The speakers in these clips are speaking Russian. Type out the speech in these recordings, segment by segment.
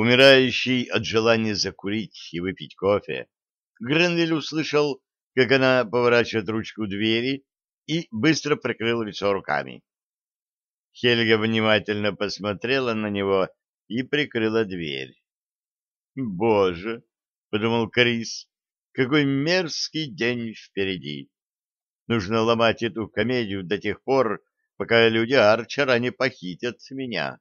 Умирающий от желания закурить и выпить кофе, Гренвиль услышал, как она поворачивает ручку двери и быстро прикрыл лицо руками. Хельга внимательно посмотрела на него и прикрыла дверь. «Боже!» — подумал Крис. «Какой мерзкий день впереди! Нужно ломать эту комедию до тех пор, пока люди Арчера не похитят меня».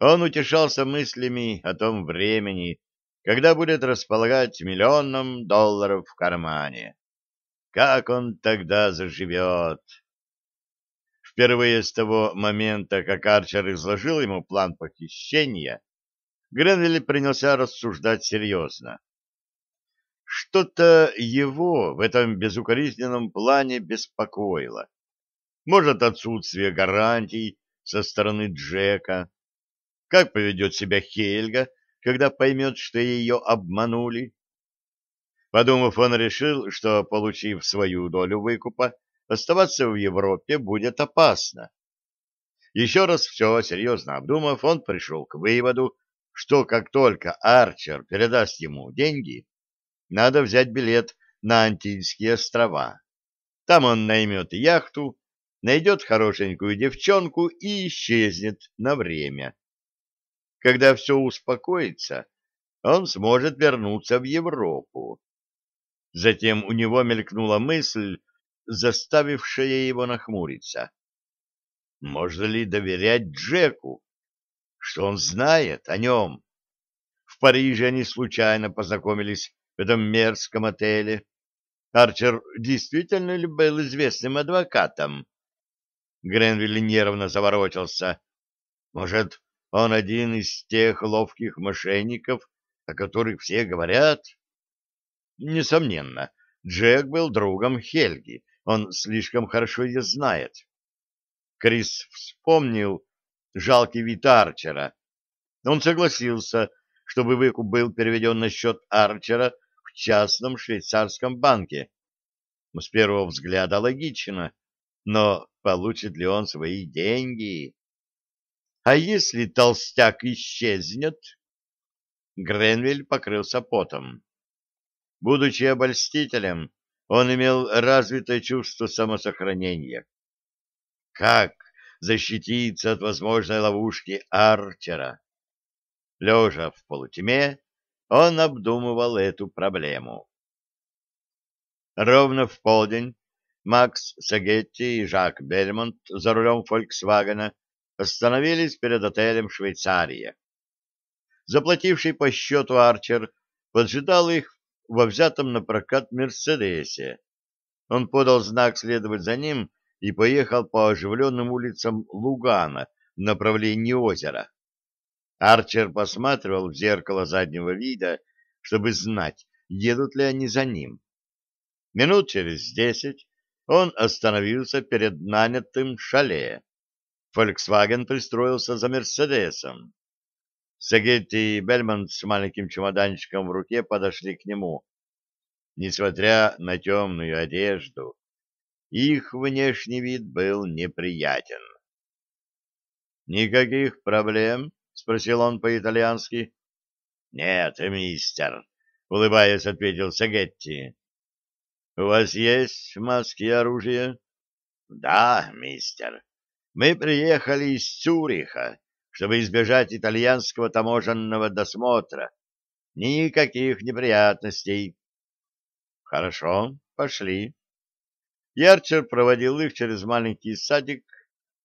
Он утешался мыслями о том времени, когда будет располагать миллионом долларов в кармане. Как он тогда заживет? Впервые с того момента, как Арчер изложил ему план похищения, Гренвиль принялся рассуждать серьезно. Что-то его в этом безукоризненном плане беспокоило. Может, отсутствие гарантий со стороны Джека, как поведет себя Хельга, когда поймет, что ее обманули? Подумав, он решил, что, получив свою долю выкупа, оставаться в Европе будет опасно. Еще раз все серьезно обдумав, он пришел к выводу, что как только Арчер передаст ему деньги, надо взять билет на Антильские острова. Там он наймет яхту, найдет хорошенькую девчонку и исчезнет на время когда все успокоится, он сможет вернуться в Европу. Затем у него мелькнула мысль, заставившая его нахмуриться. Можно ли доверять Джеку? Что он знает о нем? В Париже они случайно познакомились в этом мерзком отеле. Арчер действительно ли был известным адвокатом? Гренвиль нервно заворочился. Может, он один из тех ловких мошенников, о которых все говорят. Несомненно, Джек был другом Хельги, он слишком хорошо ее знает. Крис вспомнил жалкий вид Арчера. Он согласился, чтобы выкуп был переведен на счет Арчера в частном швейцарском банке. С первого взгляда логично, но получит ли он свои деньги? А если толстяк исчезнет? Гренвиль покрылся потом. Будучи обольстителем, он имел развитое чувство самосохранения. Как защититься от возможной ловушки Арчера? Лежа в полутьме, он обдумывал эту проблему. Ровно в полдень Макс Сагетти и Жак Бельмонт за рулем «Фольксвагена» остановились перед отелем «Швейцария». Заплативший по счету Арчер поджидал их во взятом на прокат «Мерседесе». Он подал знак следовать за ним и поехал по оживленным улицам Лугана в направлении озера. Арчер посматривал в зеркало заднего вида, чтобы знать, едут ли они за ним. Минут через десять он остановился перед нанятым шале. Volkswagen пристроился за Мерседесом. Сагетти и Бельмонт с маленьким чемоданчиком в руке подошли к нему. Несмотря на темную одежду, их внешний вид был неприятен. «Никаких проблем?» — спросил он по-итальянски. «Нет, мистер», — улыбаясь, ответил Сагетти. «У вас есть маски и оружие?» «Да, мистер», мы приехали из Цюриха, чтобы избежать итальянского таможенного досмотра. Никаких неприятностей. Хорошо, пошли. Ярчер проводил их через маленький садик,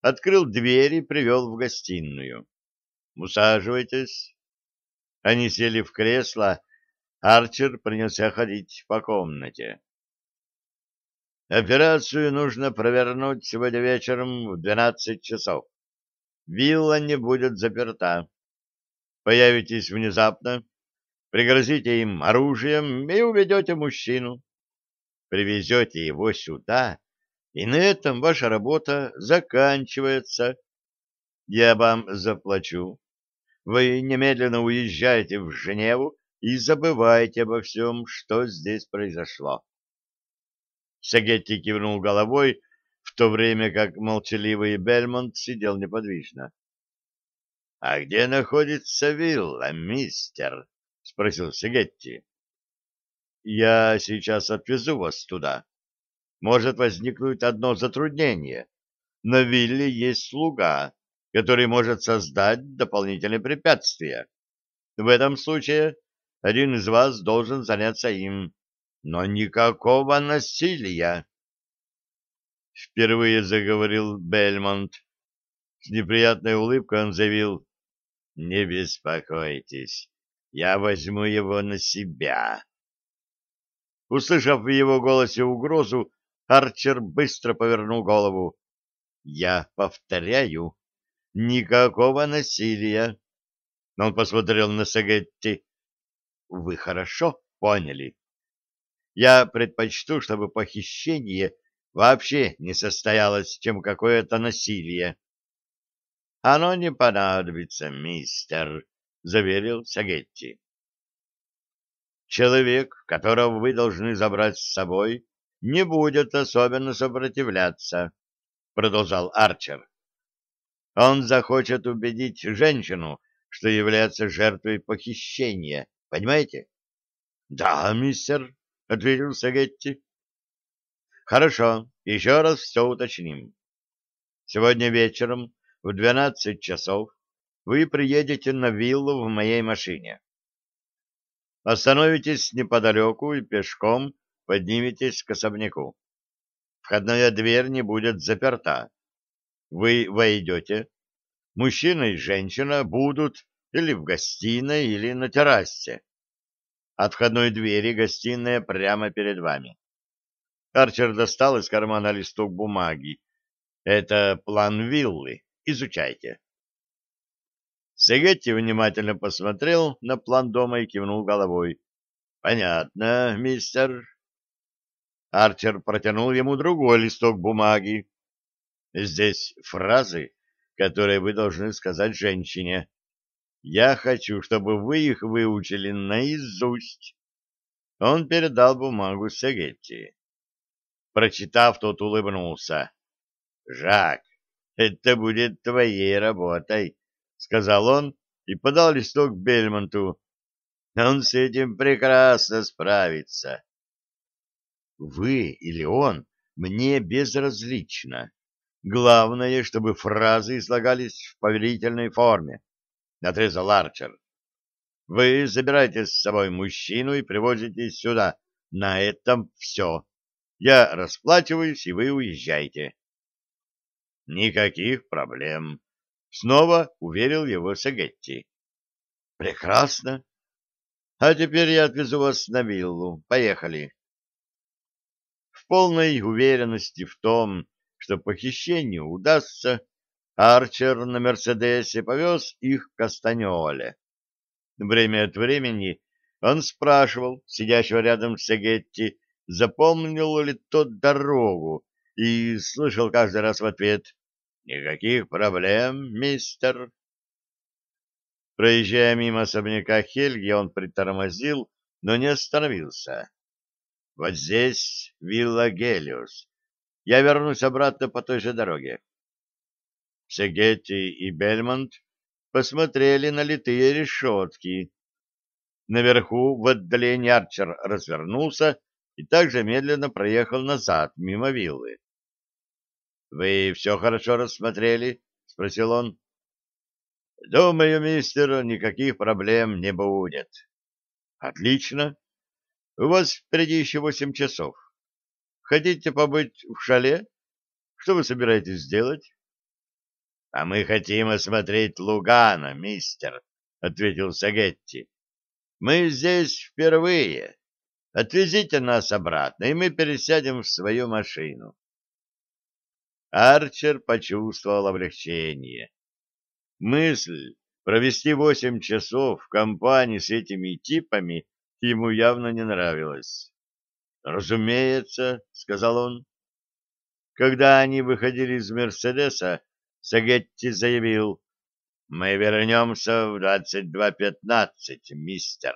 открыл дверь и привел в гостиную. Усаживайтесь. Они сели в кресло, Арчер принялся ходить по комнате. Операцию нужно провернуть сегодня вечером в 12 часов. Вилла не будет заперта. Появитесь внезапно, пригрозите им оружием и уведете мужчину. Привезете его сюда, и на этом ваша работа заканчивается. Я вам заплачу. Вы немедленно уезжаете в Женеву и забывайте обо всем, что здесь произошло. Сагетти кивнул головой, в то время как молчаливый Бельмонт сидел неподвижно. — А где находится вилла, мистер? — спросил Сагетти. — Я сейчас отвезу вас туда. Может возникнуть одно затруднение. На вилле есть слуга, который может создать дополнительные препятствия. В этом случае один из вас должен заняться им но никакого насилия. Впервые заговорил Бельмонт. С неприятной улыбкой он заявил, «Не беспокойтесь, я возьму его на себя». Услышав в его голосе угрозу, Арчер быстро повернул голову. «Я повторяю, никакого насилия». Но он посмотрел на Сагетти. «Вы хорошо поняли?» Я предпочту, чтобы похищение вообще не состоялось, чем какое-то насилие. — Оно не понадобится, мистер, — заверил Сагетти. Человек, которого вы должны забрать с собой, не будет особенно сопротивляться, — продолжал Арчер. Он захочет убедить женщину, что является жертвой похищения, понимаете? — Да, мистер, — ответил Сагетти. «Хорошо, еще раз все уточним. Сегодня вечером в 12 часов вы приедете на виллу в моей машине. Остановитесь неподалеку и пешком подниметесь к особняку. Входная дверь не будет заперта. Вы войдете. Мужчина и женщина будут или в гостиной, или на террасе. От входной двери гостиная прямо перед вами. Арчер достал из кармана листок бумаги. Это план виллы. Изучайте. Сегетти внимательно посмотрел на план дома и кивнул головой. Понятно, мистер. Арчер протянул ему другой листок бумаги. Здесь фразы, которые вы должны сказать женщине. Я хочу, чтобы вы их выучили наизусть. Он передал бумагу Сегетти. Прочитав, тот улыбнулся. Жак, это будет твоей работой, сказал он и подал листок Бельмонту. Он с этим прекрасно справится. Вы или он мне безразлично. Главное, чтобы фразы излагались в повелительной форме — отрезал Арчер. «Вы забираете с собой мужчину и привозите сюда. На этом все. Я расплачиваюсь, и вы уезжаете». «Никаких проблем», — снова уверил его Сагетти. «Прекрасно. А теперь я отвезу вас на виллу. Поехали». В полной уверенности в том, что похищению удастся, Арчер на «Мерседесе» повез их к Астанёле. Время от времени он спрашивал сидящего рядом с Эгетти, запомнил ли тот дорогу, и слышал каждый раз в ответ «Никаких проблем, мистер». Проезжая мимо особняка Хельги, он притормозил, но не остановился. «Вот здесь вилла Гелиус. Я вернусь обратно по той же дороге. Шегетти и Бельмонт посмотрели на литые решетки. Наверху в отдалении Арчер развернулся и также медленно проехал назад, мимо виллы. — Вы все хорошо рассмотрели? — спросил он. — Думаю, мистер, никаких проблем не будет. — Отлично. У вас впереди еще восемь часов. Хотите побыть в шале? Что вы собираетесь сделать? — А мы хотим осмотреть Лугана, мистер, — ответил Сагетти. — Мы здесь впервые. Отвезите нас обратно, и мы пересядем в свою машину. Арчер почувствовал облегчение. Мысль провести восемь часов в компании с этими типами ему явно не нравилась. «Разумеется», — сказал он. Когда они выходили из «Мерседеса», Сагетти заявил, «Мы вернемся в 22.15, мистер».